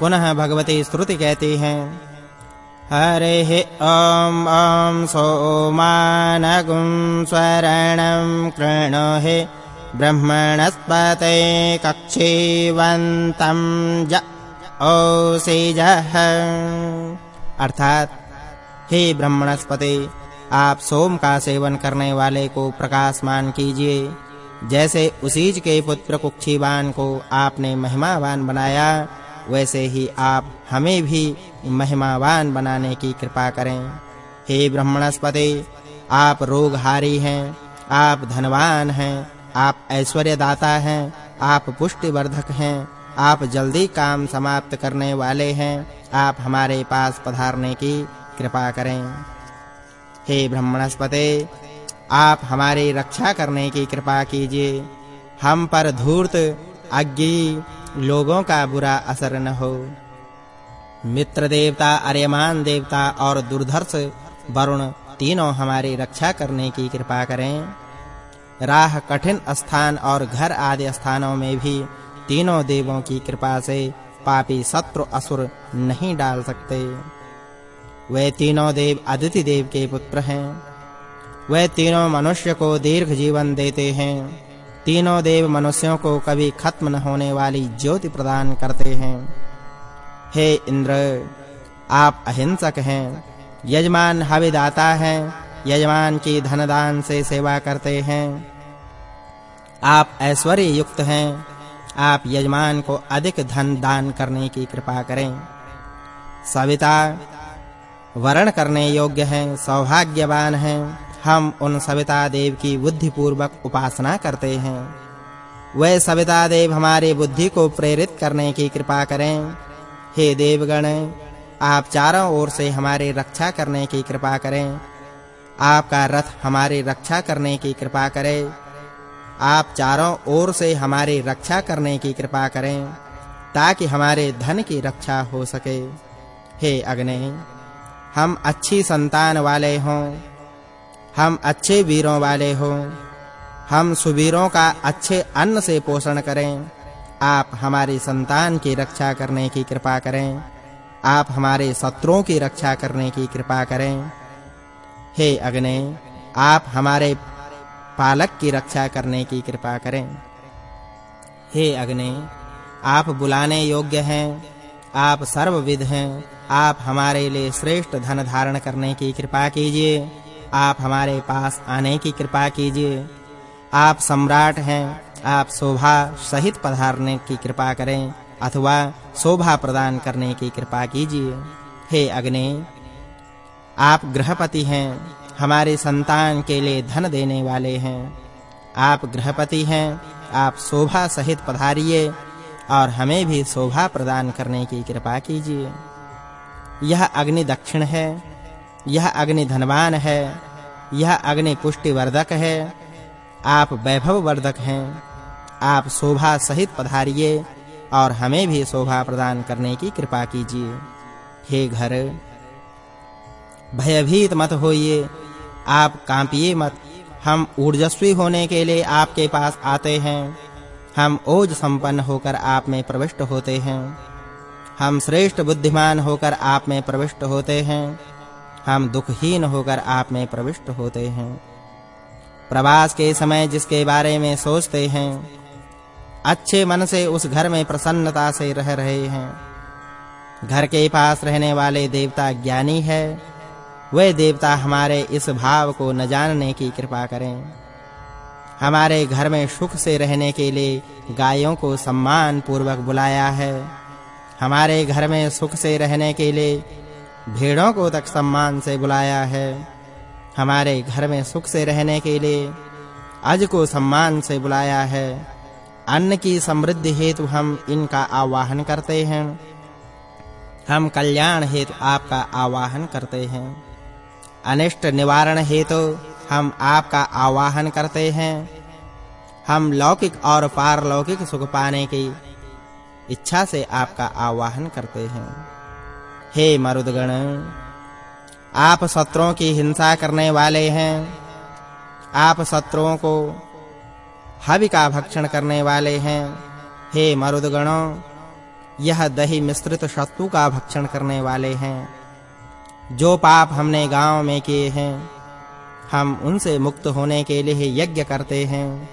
पुनः भगवती श्रुति कहती हैं। हरिः ॐ ॐ सोमानगुं स्वरणं कृणुहि ब्रह्मणस्पते कक्षीवन्तं ज ओसिजः अर्थात, हे ब्रह्मणस्पति, आप सोम का सेवन करने वाले को प्रकाशमान कीजिए। जैसे उसीज के पुत्र कुक्षीवान को आपने महिमावान बनाया वैसे ही आप हमें भी महिमावान बनाने की कृपा करें। हे ब्रह्मणस्पति, आप रोगहारी हैं, आप धनवान हैं, आप ऐश्वर्य दाता हैं, आप पुष्टि वर्धक हैं, आप जल्दी काम समाप्त करने वाले हैं, आप हमारे पास पधारने की कृपा करें। हे ब्रह्मणस्पते, आप हमारी रक्षा करने की कृपा कीजिए। हम पर धूर्त, अज्ञी लोगों का बुरा असर न हो। मित्र देवता अर्यमान देवता और दुर्धर्ष वरुण तीनों हमारी रक्षा करने की कृपा करें। राह कठिन स्थान और घर आदि स्थानों में भी तीनों देवों की कृपा से पापी शत्रु असुर नहीं डाल सकते। वे तीनों देव अदिति देव के पुत्र हैं। वे तीनों मनुष्य को दीर्घ जीवन देते हैं। तीनों देव मनुष्यों को कभी खत्म न होने वाली ज्योति प्रदान करते हैं। हे इंद्र, आप अहिंसक हैं। यजमान हविदाता हैं। यजमान की धन दान से सेवा करते हैं। आप ऐश्वर्य युक्त हैं। आप यजमान को अधिक धन दान करने की कृपा करें। सविता, वरण करने योग्य हैं। सौभाग्यवान हैं। हम उन सविता देव की बुद्धि पूर्वक उपासना करते हैं। वे सविता देव हमारी बुद्धि को प्रेरित करने की कृपा करें। हे देवगण, आप चारों ओर से हमारी रक्षा करने की कृपा करें। आपका रथ हमारी रक्षा करने की कृपा करे। आप चारों ओर से हमारी रक्षा करने की कृपा करें, ताकि हमारे धन की रक्षा हो सके। हे अग्नि, हम अच्छी संतान वाले हों। हम अच्छे वीरों वाले हो। हम सुवीरों का अच्छे अन्न से पोषण करें। आप हमारी संतान की रक्षा करने की कृपा करें। आप हमारे शत्रुओं की रक्षा करने की कृपा करें। हे अग्नि, आप हमारे पालक की रक्षा करने की कृपा करें। हे अग्नि, आप बुलाने योग्य हैं। आप सर्वविद हैं। आप हमारे लिए श्रेष्ठ धन धारण करने की कृपा कीजिए। आप हमारे पास आने की कृपा कीजिए। आप सम्राट हैं, आप शोभा सहित पधारने की कृपा करें, अथवा शोभा प्रदान करने की कृपा कीजिए। हे अग्नि, आप गृहपति हैं, हमारे संतान के लिए धन देने वाले हैं। आप गृहपति हैं, आप शोभा सहित पधारिए, और हमें भी शोभा प्रदान करने की कृपा कीजिए। यह अग्नि दक्षिण है यह अग्नि धनवान है, यह अग्नि पुष्टि वर्धक है। आप वैभव वर्धक हैं। आप शोभा सहित पधारिए और हमें भी शोभा प्रदान करने की कृपा कीजिए। हे घर, भयभीत मत होइए। आप कांपिए मत। हम ऊर्जस्वी होने के लिए आपके पास आते हैं। हम ओज संपन्न होकर आप में प्रविष्ट होते हैं। हम श्रेष्ठ बुद्धिमान होकर आप में प्रविष्ट होते हैं। हम दुखहीन होकर आप में प्रविष्ट होते हैं। प्रवास के समय जिसके बारे में सोचते हैं, अच्छे मन से उस घर में प्रसन्नता से रह रहे हैं। घर के पास रहने वाले देवता ज्ञानी है, वे देवता हमारे इस भाव को न जानने की कृपा करें। हमारे घर में सुख से रहने के लिए गायों को सम्मान पूर्वक बुलाया है। हमारे घर में सुख से रहने के लिए भेड़ों को तक सम्मान से बुलाया है। हमारे घर में सुख से रहने के लिए अज को सम्मान से बुलाया है। अन्न की समृद्धि हेतु हम इनका आवाहन करते हैं। हम कल्याण हेतु आपका आवाहन करते हैं। अनिष्ट निवारण हेतु हम आपका आवाहन करते हैं। हम लौकिक और पारलौकिक सुख पाने की इच्छा से आपका आवाहन करते हैं। हे मरुदगण, आप शत्रुओं की हिंसा करने वाले हैं। आप शत्रुओं को हवि का भक्षण करने वाले हैं। हे मरुदगणों, यह दही मिश्रित शत्रु का भक्षण करने वाले हैं। जो पाप हमने गाँव में किए हैं, हम उनसे मुक्त होने के लिए यज्ञ करते हैं।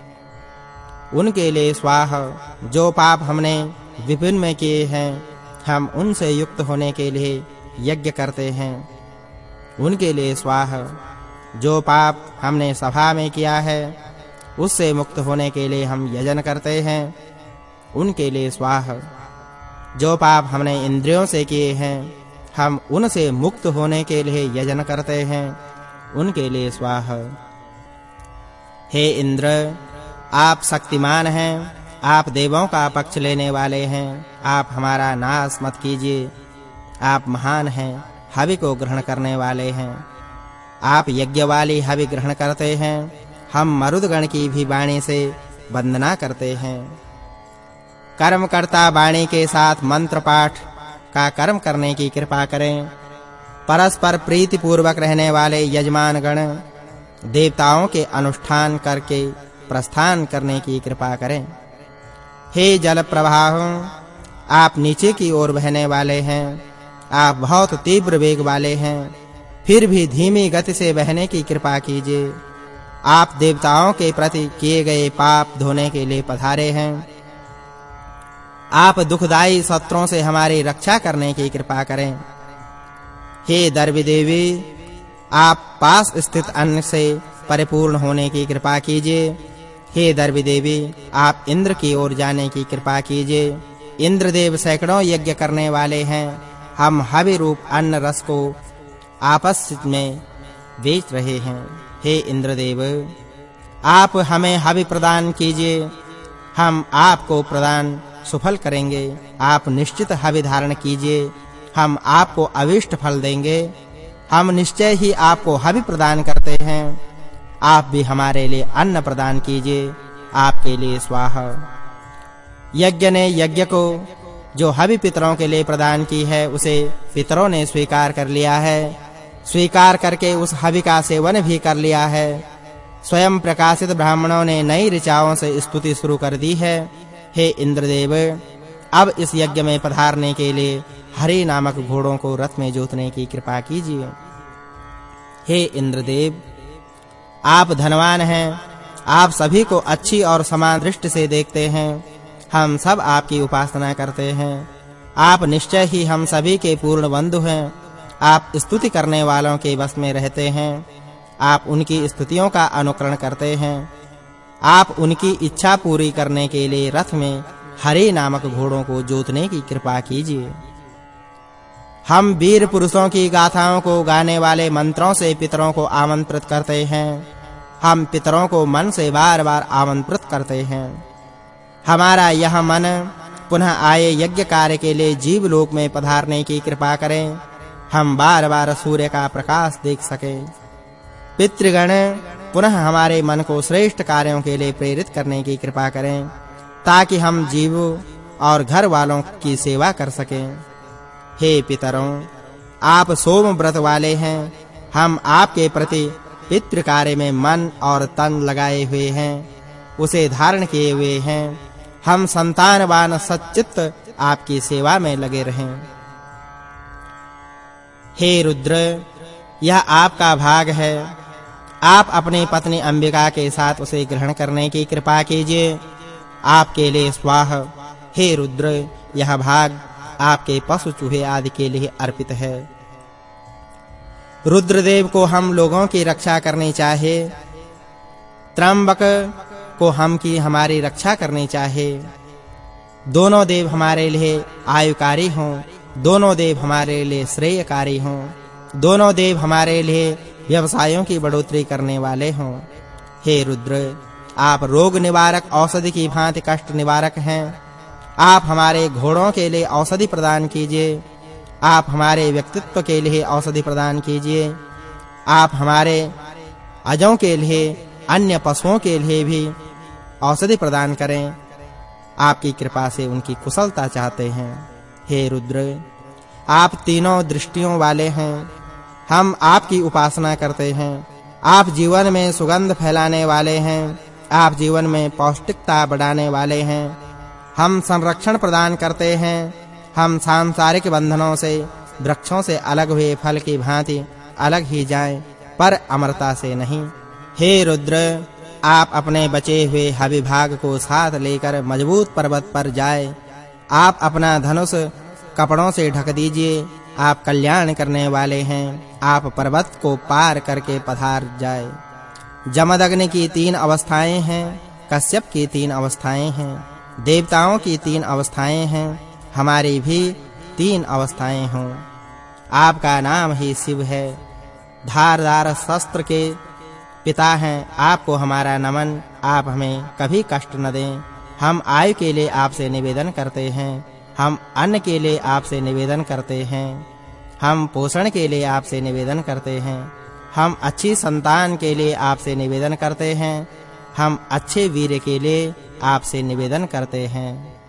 उनके लिए स्वाहा, जो पाप हमने विभिन्न में किए हैं हम उनसे युक्त होने के लिए यज्ञ करते हैं। उनके लिए स्वाहा, जो पाप हमने सभा में किया है, उससे मुक्त होने के लिए हम यजन करते हैं। उनके लिए स्वाहा, जो पाप हमने इंद्रियों से किए हैं, हम उनसे मुक्त होने के लिए यजन करते हैं। उनके लिए स्वाहा, हे इंद्र, आप शक्तिमान हैं। आप देवों का पक्ष लेने वाले हैं। आप हमारा नाश मत कीजिए। आप महान हैं, हवि को ग्रहण करने वाले हैं। आप यज्ञ वाली हवि ग्रहण करते हैं। हम मरुदगण की भी वाणी से वंदना करते हैं। कर्मकर्ता वाणी के साथ मंत्र पाठ का कर्म करने की कृपा करें। परस्पर प्रीति पूर्वक रहने वाले यजमान गण, देवताओं के अनुष्ठान करके प्रस्थान करने की कृपा करें। हे जल प्रवाह आप नीचे की ओर बहने वाले हैं। आप बहुत तीव्र वेग वाले हैं। फिर भी धीमी गति से बहने की कृपा कीजिए। आप देवताओं के प्रति किए गए पाप धोने के लिए पधारे हैं। आप दुखदाई शत्रुओं से हमारी रक्षा करने की कृपा करें। हे दर्वी देवी, आप पास स्थित अन्न से परिपूर्ण होने की कृपा कीजिए। हे दर्वी देवी, आप इंद्र की ओर जाने की कृपा कीजिए। इंद्रदेव सैकड़ों यज्ञ करने वाले हैं। हम हवि रूप अन्न रस को आपस में बेच रहे हैं। हे इंद्रदेव, आप हमें हवि प्रदान कीजिए। हम आपको प्रदान सुफल करेंगे। आप निश्चित हवि धारण कीजिए। हम आपको अविष्ट फल देंगे। हम निश्चय ही आपको हवि प्रदान करते हैं। आप भी हमारे लिए अन्न प्रदान कीजिए। आपके लिए स्वाहा। यज्ञ ने यज्ञ को जो हवि पितरों के लिए प्रदान की है, उसे पितरों ने स्वीकार कर लिया है। स्वीकार करके उस हवि का सेवन भी कर लिया है। स्वयं प्रकाशित ब्राह्मणों ने नई ऋचाओं से स्तुति शुरू कर दी है। हे इंद्रदेव, अब इस यज्ञ में पधारने के लिए हरि नामक घोड़ों को रथ में जोतने की कृपा कीजिए। हे इंद्रदेव आप धनवान हैं। आप सभी को अच्छी और समान दृष्टि से देखते हैं। हम सब आपकी उपासना करते हैं। आप निश्चय ही हम सभी के पूर्ण बंधु हैं। आप स्तुति करने वालों के वश में रहते हैं। आप उनकी स्तुतियों का अनुकरण करते हैं। आप उनकी इच्छा पूरी करने के लिए रथ में हरे नामक घोड़ों को जोतने की कृपा कीजिए। हम वीर पुरुषों की गाथाओं को गाने वाले मंत्रों से पितरों को आमंत्रित करते हैं। हम पितरों को मन से बार-बार आमंत्रित करते हैं। हमारा यह मन पुनः आए यज्ञ कार्य के लिए जीव लोक में पधारने की कृपा करें। हम बार-बार सूर्य का प्रकाश देख सकें। पितृगण पुनः हमारे मन को श्रेष्ठ कार्यों के लिए प्रेरित करने की कृपा करें, ताकि हम जीव और घर वालों की सेवा कर सकें। हे पितरों, आप सोम व्रत वाले हैं। हम आपके प्रति पितृ कार्य में मन और तन लगाए हुए हैं, उसे धारण किए हुए हैं। हम संतानवान सच्चित आपकी सेवा में लगे रहें। हे रुद्र, यह आपका भाग है। आप अपनी पत्नी अंबिका के साथ उसे ग्रहण करने की कृपा कीजिए। आपके लिए स्वाह। हे रुद्र, यह भाग आपके पशु चूहे आदि के लिए अर्पित है। रुद्रदेव को हम लोगों की रक्षा करनी चाहिए त्रंबक को हम की हमारी रक्षा करनी चाहिए दोनों देव हमारे लिए आयुकारी हों, दोनों देव हमारे लिए श्रेयकारी हों, दोनों देव हमारे लिए व्यवसायों की बढ़ोतरी करने वाले हों। हे रुद्र, आप रोग निवारक औषधि की भांति कष्ट निवारक हैं। आप हमारे घोड़ों के लिए औषधि प्रदान कीजिए। आप हमारे व्यक्तित्व के लिए औषधि प्रदान कीजिए। आप हमारे अजों के लिए, अन्य पशुओं के लिए भी औषधि प्रदान करें। आपकी कृपा से उनकी कुशलता चाहते हैं। हे रुद्र, आप तीनों दृष्टियों वाले हैं। हम आपकी उपासना करते हैं। आप जीवन में सुगंध फैलाने वाले हैं। आप जीवन में पौष्टिकता बढ़ाने वाले हैं। हम संरक्षण प्रदान करते हैं। हम सांसारिक बंधनों से, वृक्षों से अलग हुए फल की भांति अलग ही जाएँ, पर अमरता से नहीं। हे रुद्र, आप अपने बचे हुए हविभाग को साथ लेकर मज़बूत पर्वत पर जाए। आप अपना धनुष कपड़ों से ढक दीजिए। आप कल्याण करने वाले हैं। आप पर्वत को पार करके पधार जाए। जमदग्नि की तीन अवस्थाएँ हैं, कश्यप की तीन अवस्थाएँ हैं। देवताओं की तीन अवस्थाएँ हैं। हमारी भी तीन अवस्थाएँ हों। आपका नाम ही शिव है। धारदार शस्त्र के पिता हैं। आपको हमारा नमन, आप हमें कभी कष्ट न दें। हम आयु के लिए आपसे निवेदन करते हैं। हम अन्न के लिए आपसे निवेदन करते हैं। हम पोषण के लिए आपसे निवेदन करते हैं। हम अच्छी संतान के लिए आपसे निवेदन करते हैं। हम अच्छे वीर के लिए आपसे निवेदन करते हैं।